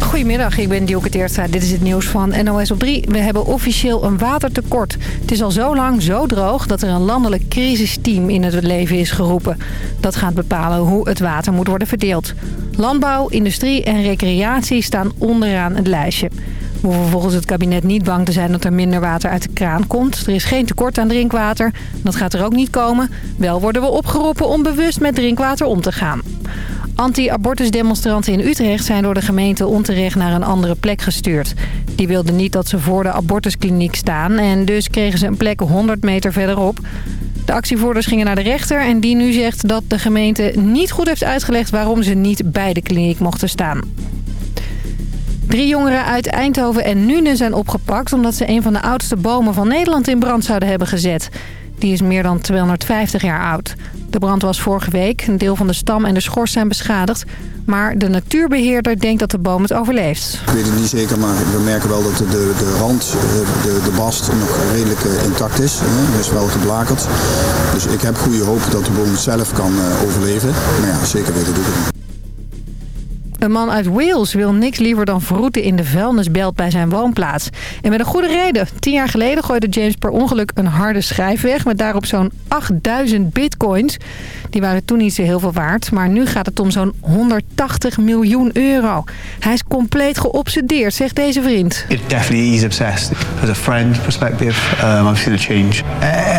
Goedemiddag, ik ben Dielke Teertstra. Dit is het nieuws van NOS op 3. We hebben officieel een watertekort. Het is al zo lang zo droog dat er een landelijk crisisteam in het leven is geroepen. Dat gaat bepalen hoe het water moet worden verdeeld. Landbouw, industrie en recreatie staan onderaan het lijstje. We hoeven volgens het kabinet niet bang te zijn dat er minder water uit de kraan komt. Er is geen tekort aan drinkwater. Dat gaat er ook niet komen. Wel worden we opgeroepen om bewust met drinkwater om te gaan. Anti-abortusdemonstranten in Utrecht zijn door de gemeente onterecht naar een andere plek gestuurd. Die wilden niet dat ze voor de abortuskliniek staan en dus kregen ze een plek 100 meter verderop. De actievoerders gingen naar de rechter en die nu zegt dat de gemeente niet goed heeft uitgelegd waarom ze niet bij de kliniek mochten staan. Drie jongeren uit Eindhoven en Nuenen zijn opgepakt... omdat ze een van de oudste bomen van Nederland in brand zouden hebben gezet. Die is meer dan 250 jaar oud. De brand was vorige week. Een deel van de stam en de schors zijn beschadigd. Maar de natuurbeheerder denkt dat de boom het overleeft. Ik weet het niet zeker, maar we merken wel dat de, de, rand, de, de bast nog redelijk eh, intact is. Hij is wel geblakerd. Dus ik heb goede hoop dat de boom het zelf kan eh, overleven. Maar ja, zeker weten doe ik het niet. Een man uit Wales wil niks liever dan vroeten in de vuilnisbelt bij zijn woonplaats. En met een goede reden. Tien jaar geleden gooide James per ongeluk een harde schijf weg... met daarop zo'n 8000 bitcoins. Die waren toen niet zo heel veel waard. Maar nu gaat het om zo'n 180 miljoen euro. Hij is compleet geobsedeerd, zegt deze vriend. It definitely is obsessed. As a friend perspective, um, I've seen a change.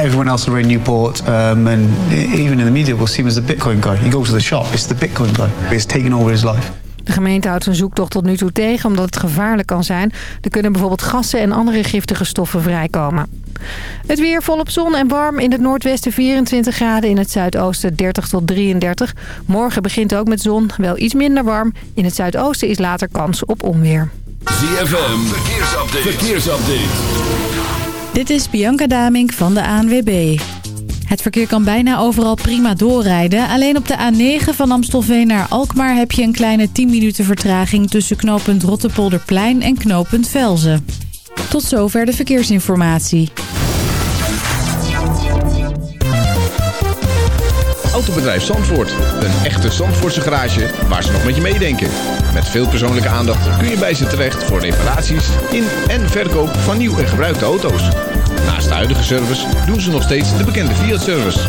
Everyone else around Newport um, and even in the media will see him as the Bitcoin guy. You go to the shop, it's the Bitcoin guy. It's taken over his life. De gemeente houdt zijn zoektocht tot nu toe tegen omdat het gevaarlijk kan zijn. Er kunnen bijvoorbeeld gassen en andere giftige stoffen vrijkomen. Het weer volop zon en warm. In het noordwesten 24 graden, in het zuidoosten 30 tot 33. Morgen begint ook met zon, wel iets minder warm. In het zuidoosten is later kans op onweer. ZFM, verkeersupdate. verkeersupdate. Dit is Bianca Damink van de ANWB. Het verkeer kan bijna overal prima doorrijden. Alleen op de A9 van Amstelveen naar Alkmaar heb je een kleine 10 minuten vertraging... tussen knooppunt Rottepolderplein en knooppunt Velzen. Tot zover de verkeersinformatie. Autobedrijf Zandvoort. Een echte Zandvoortse garage waar ze nog met je meedenken. Met veel persoonlijke aandacht kun je bij ze terecht voor reparaties in en verkoop van nieuw en gebruikte auto's. Naast de huidige service doen ze nog steeds de bekende Fiat-service.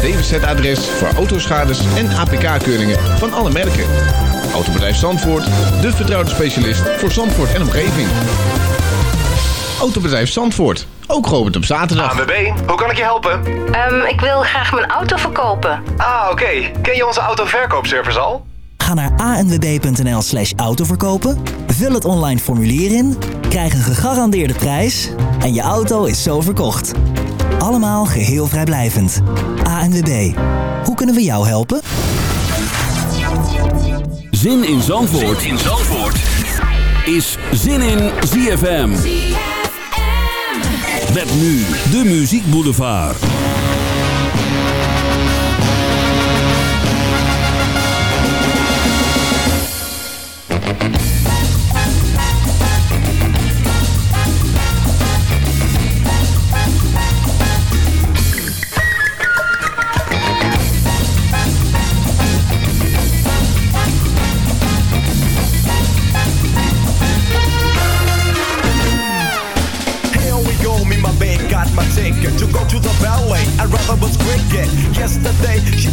DWZ-adres voor autoschades en APK-keuringen van alle merken. Autobedrijf Zandvoort, de vertrouwde specialist voor Zandvoort en omgeving. Autobedrijf Zandvoort, ook geopend op zaterdag. ANWB, hoe kan ik je helpen? Um, ik wil graag mijn auto verkopen. Ah, oké. Ken je onze autoverkoopservice al? Ga naar anwb.nl slash autoverkopen, vul het online formulier in, krijg een gegarandeerde prijs en je auto is zo verkocht. Allemaal geheel vrijblijvend. ANWB, hoe kunnen we jou helpen? Zin in Zandvoort, zin in Zandvoort. is Zin in ZFM. Met nu de Muziek Boulevard.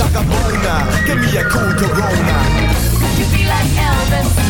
Shaka Bona, give me a cool Corona Could you be like Elvis?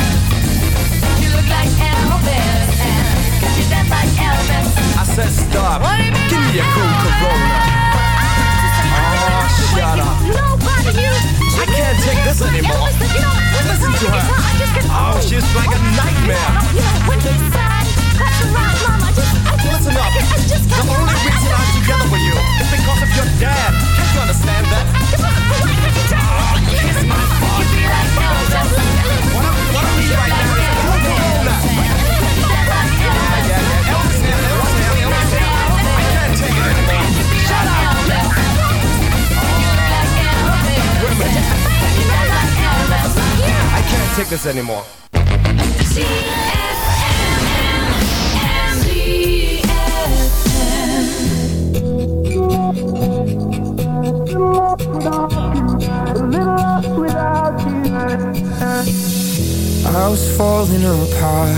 I said stop. Give me a cool Corona. Anymore. I was falling apart,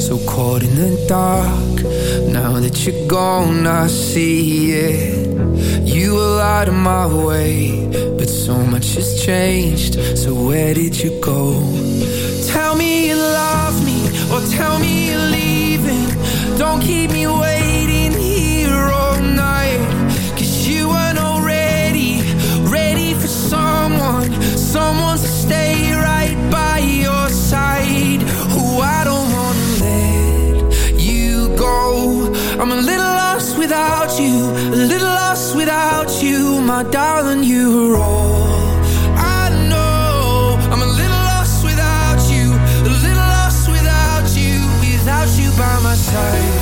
so caught in the dark. Now that you're gone, I see it. You were out of my way, but so much has changed. So where did you go? Or tell me you're leaving. Don't keep me waiting here all night. Cause you weren't already ready for someone, someone to stay right by your side. Who I don't wanna let you go. I'm a little lost without you, a little lost without you, my darling. You're all by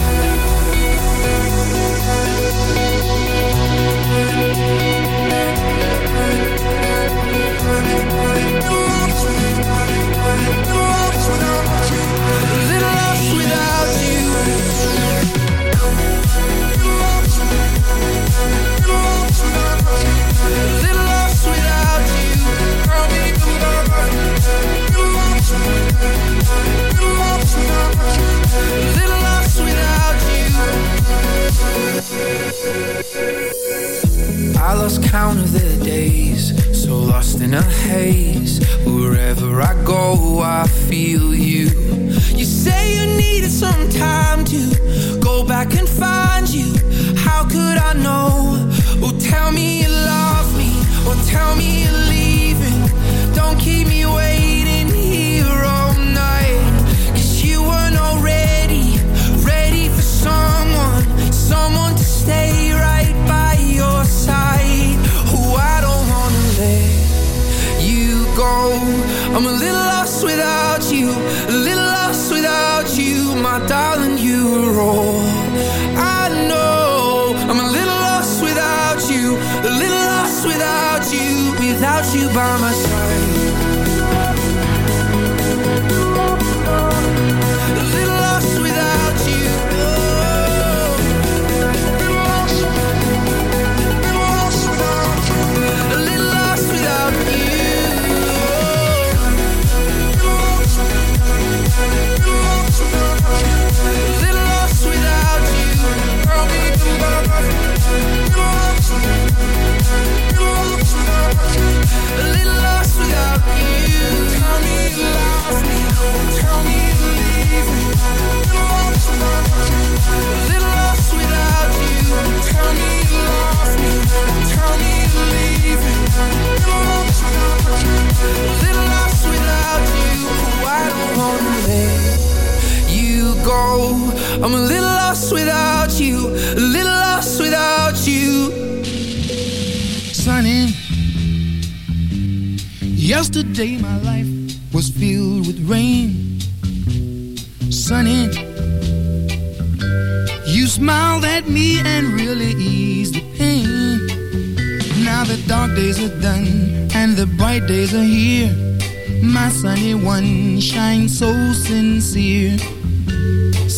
I'm a little lost without you, a little lost without you. Sonny, yesterday my life was filled with rain. Sonny, you smiled at me and really eased the pain. Now the dark days are done and the bright days are here. My sunny one shines so sincere.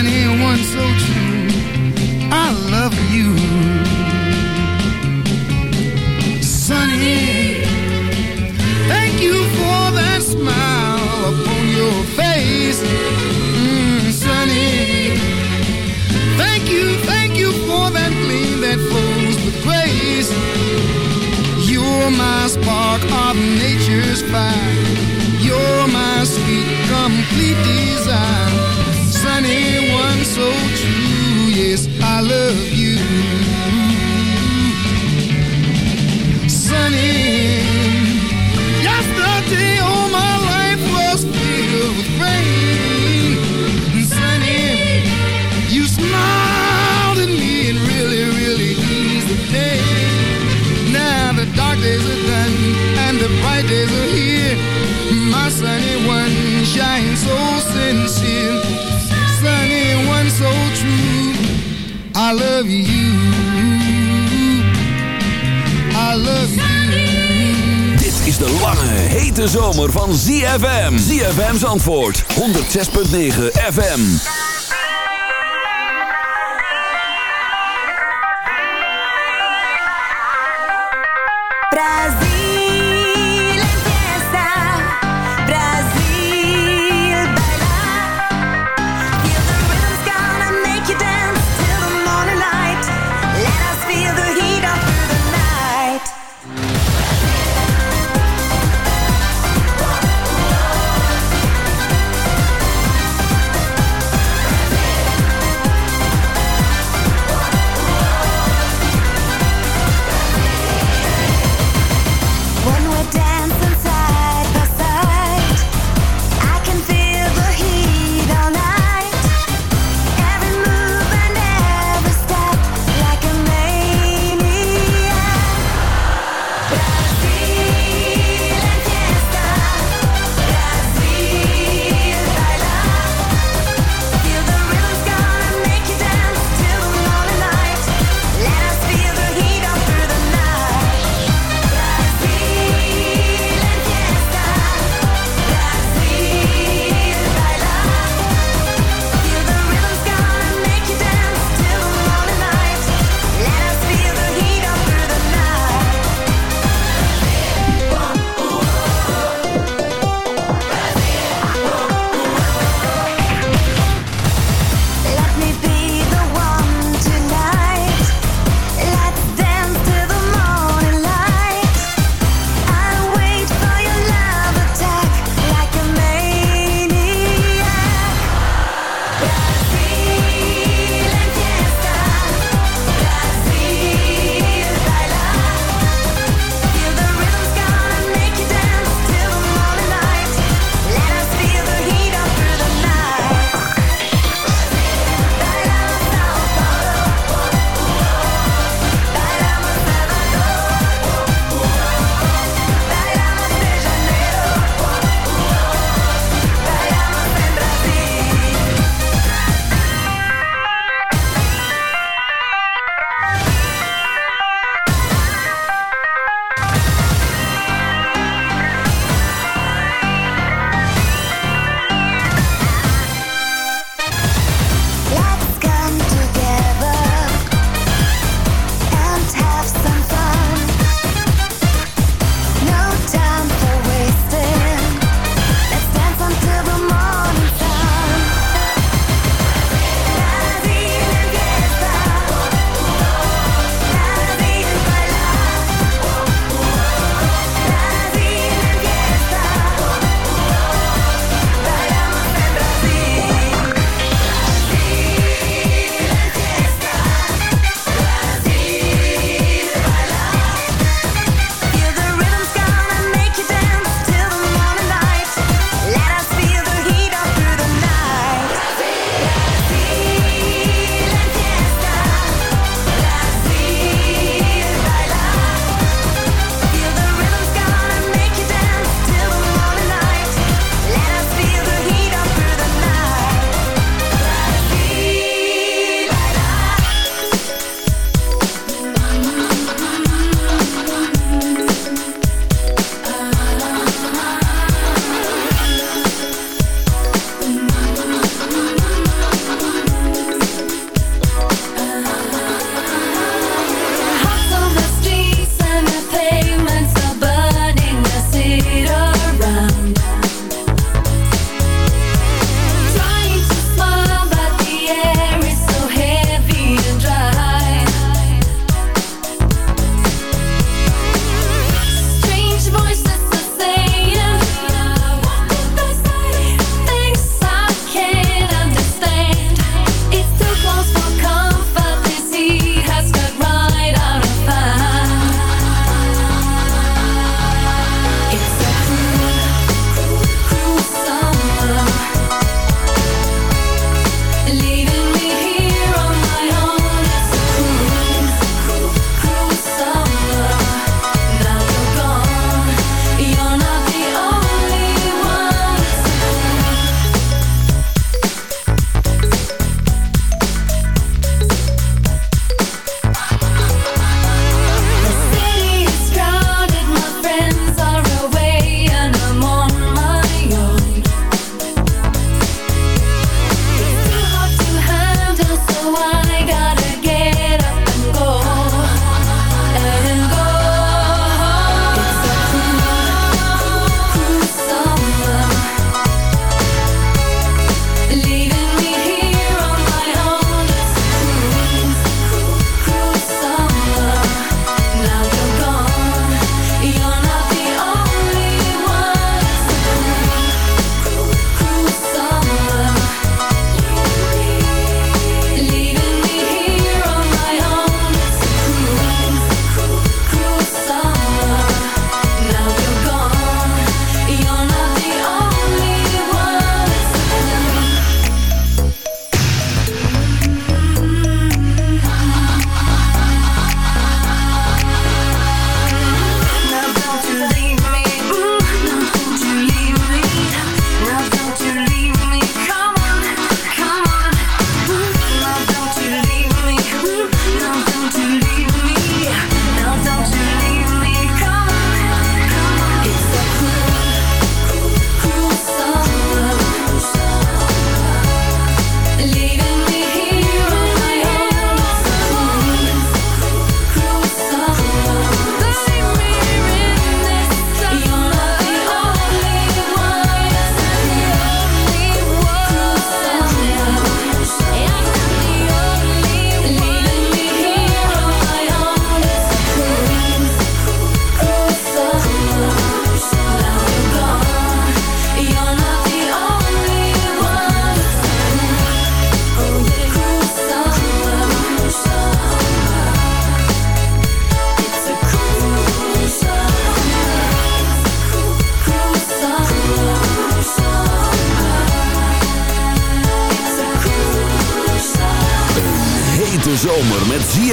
Sunny, one so true. I love you. Sunny, thank you for that smile upon your face. Mm, sunny, thank you, thank you for that gleam that flows with grace. You're my spark of nature's fire. One shines so sincere. Sunny one so true. I love you. I love you. Dit is de lange, hete zomer van ZFM. ZFM's antwoord, 106.9 FM.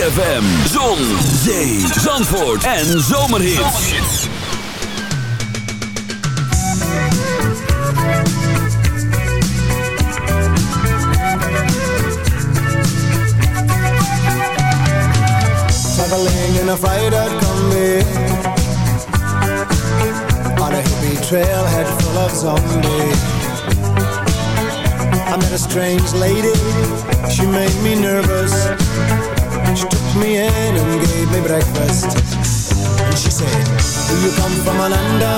ZFM, Zon, Zee, Zandvoort en Zomerhits. Traveling in a freighter Kombi On a hippie trailhead full of zombies. I met a strange lady, she made me nervous. from a land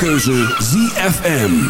keuze ZFM.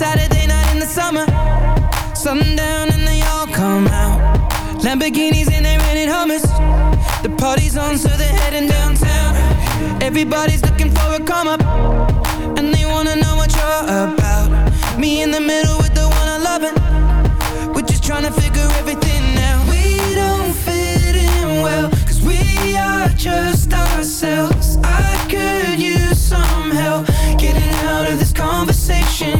Saturday night in the summer. Sundown and they all come out. Lamborghinis and they rented Hummers. The party's on so they're heading downtown. Everybody's looking for a come up And they wanna know what you're about. Me in the middle with the one I love. We're just trying to figure everything out. We don't fit in well Cause we are just ourselves. I could use some help Getting out of this conversation.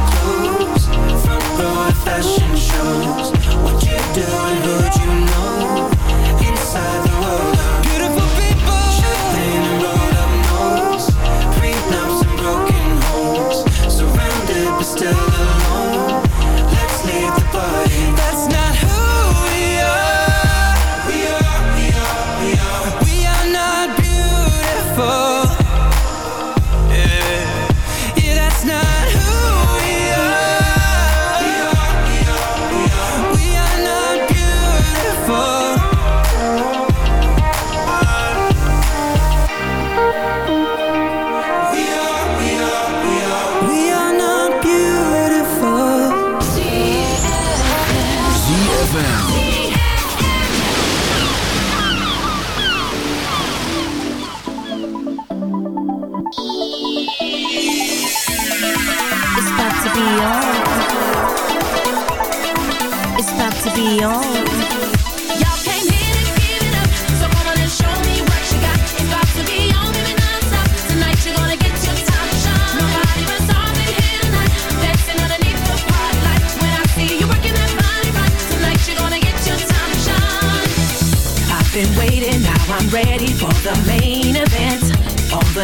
through a fashion shows. What you doing, who'd you know?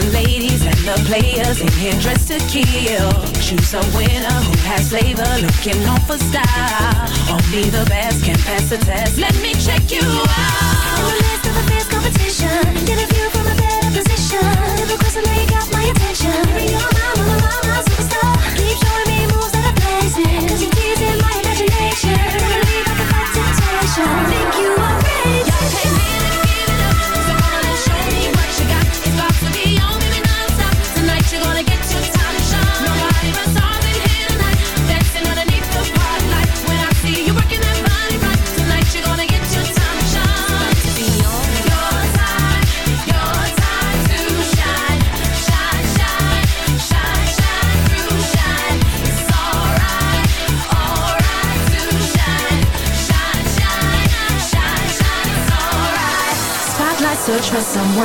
the ladies and the players in here dressed to kill. Choose a winner who has flavor, looking on for style. Only the best can pass the test. Let me check you out. Let's have a fierce competition?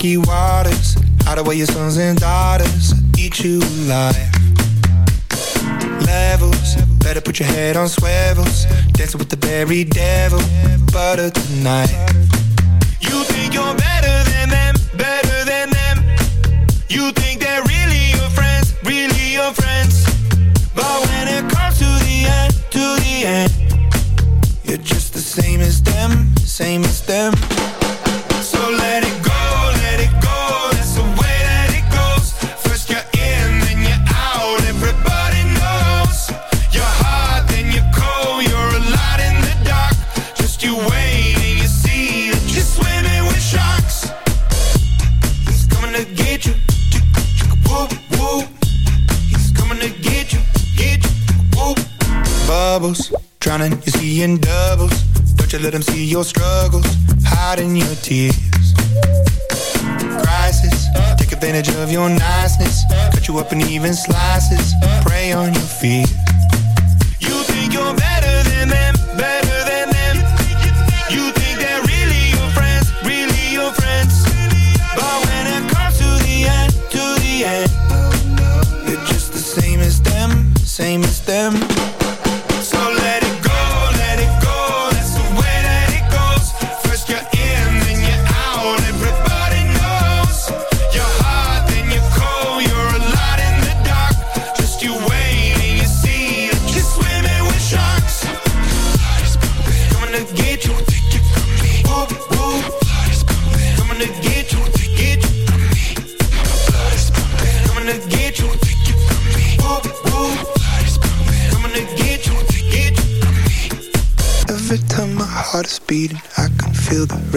rocky waters Hide away your sons and daughters Eat you alive. Levels Better put your head on swivels. Dancing with the very devil Butter tonight. You think you're better than them Better than them. You open even slices. Prey on your feet.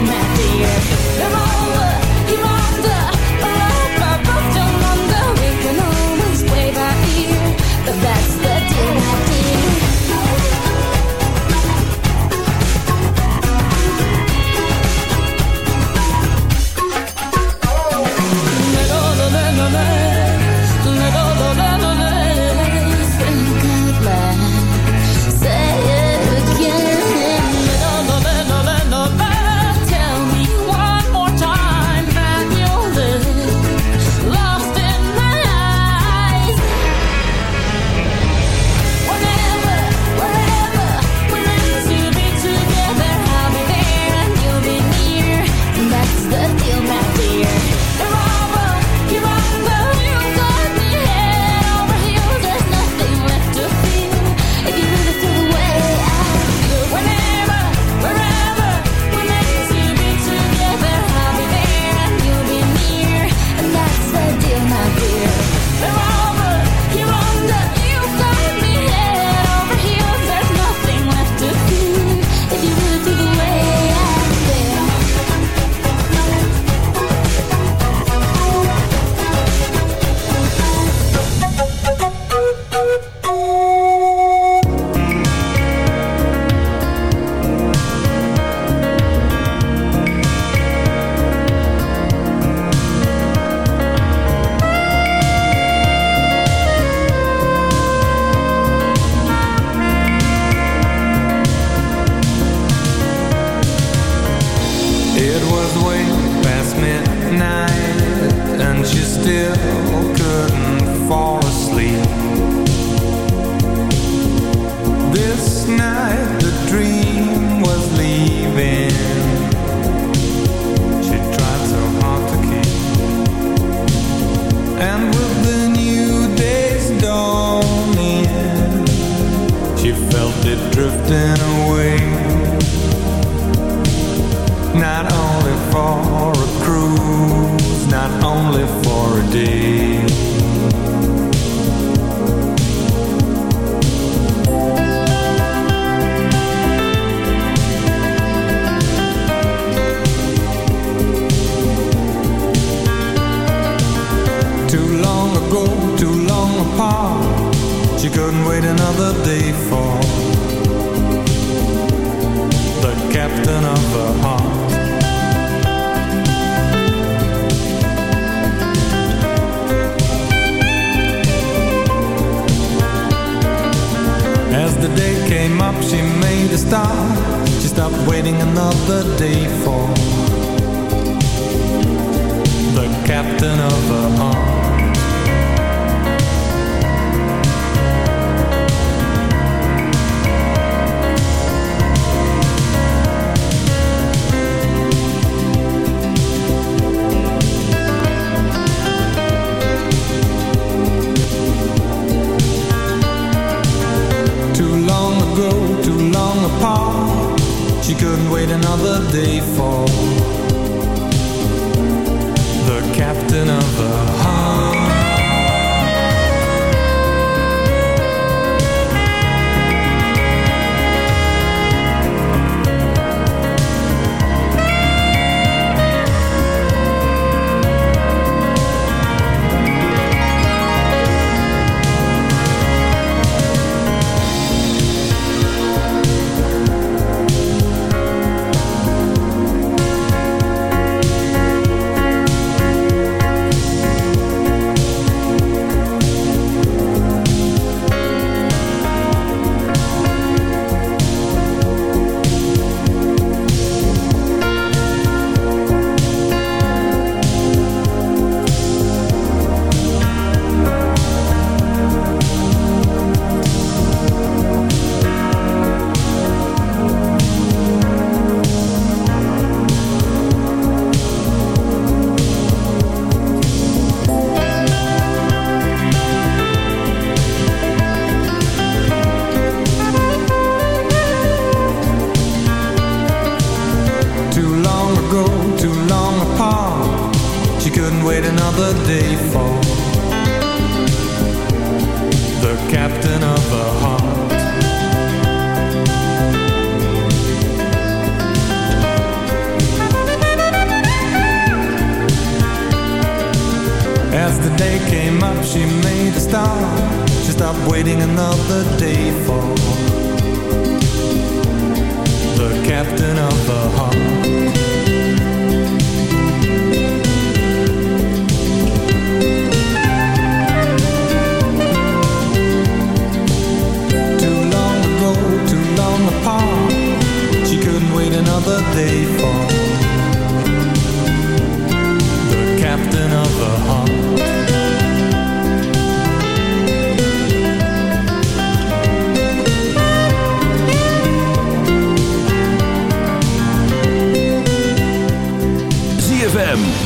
met the end.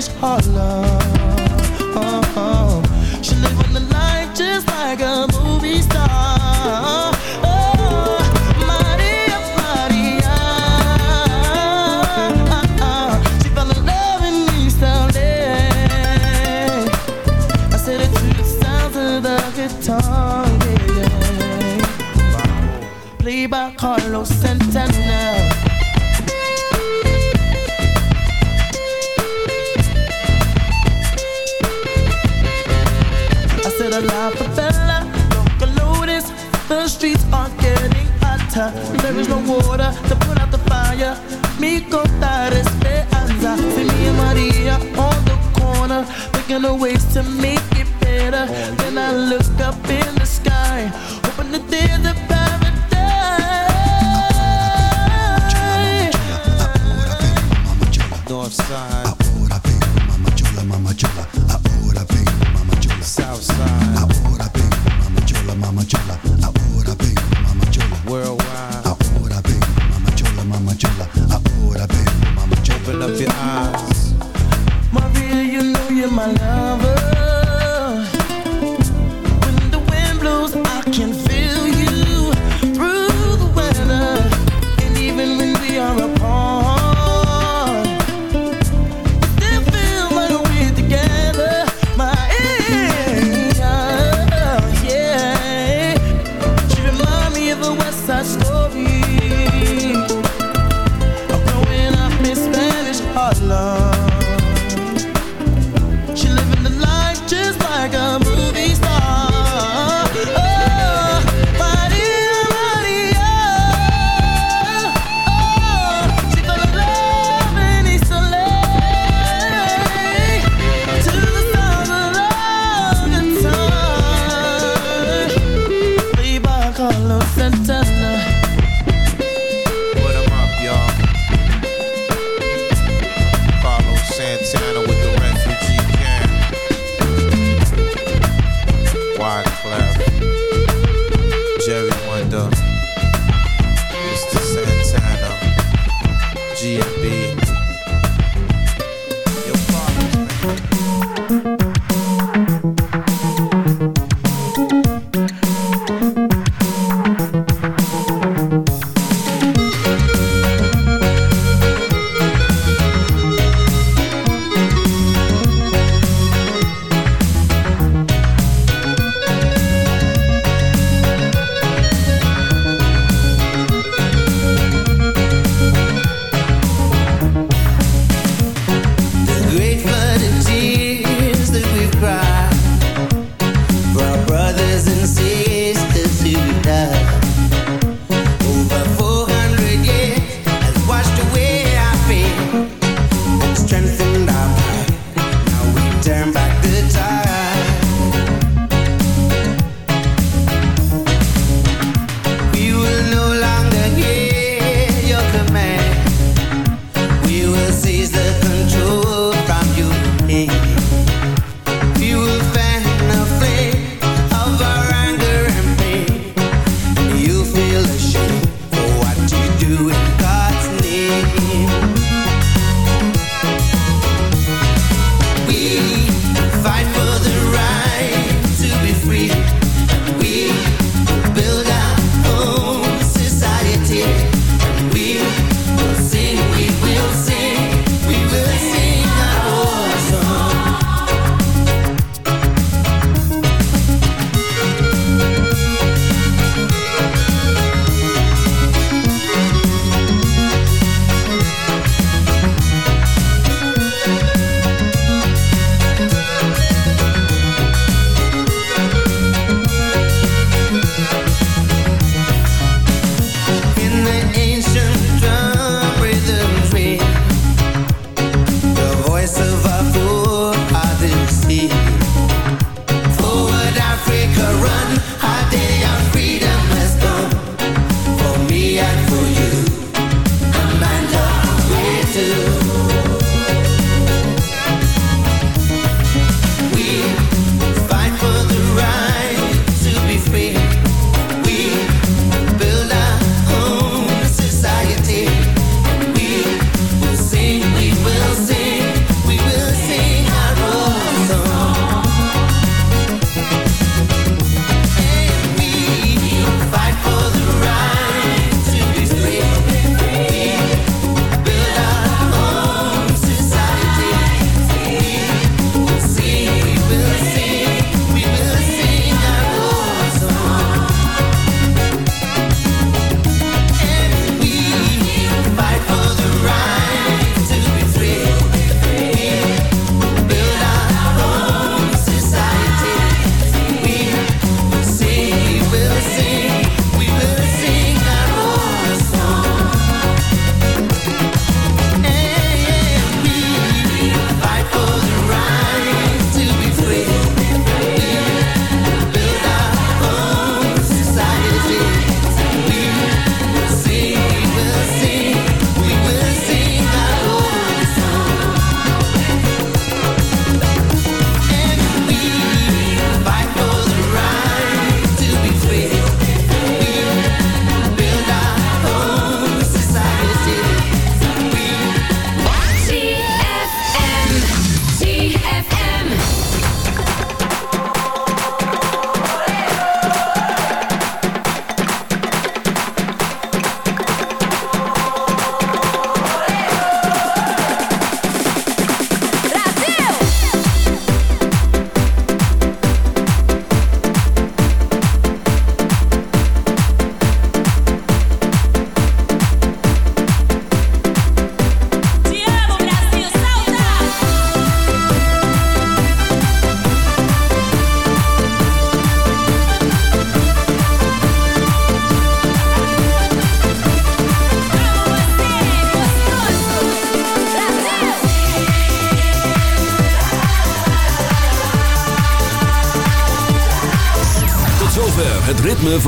always part love. Oh, oh. She live the life just like a movie star. Oh, Tongue, yeah, yeah. Played by Carlos Santana There is no water to put out the fire. Me contar esperanza. See me and Maria on the corner, picking a ways to make it better. Then I look up in the sky, hoping that there's a paradise. North side.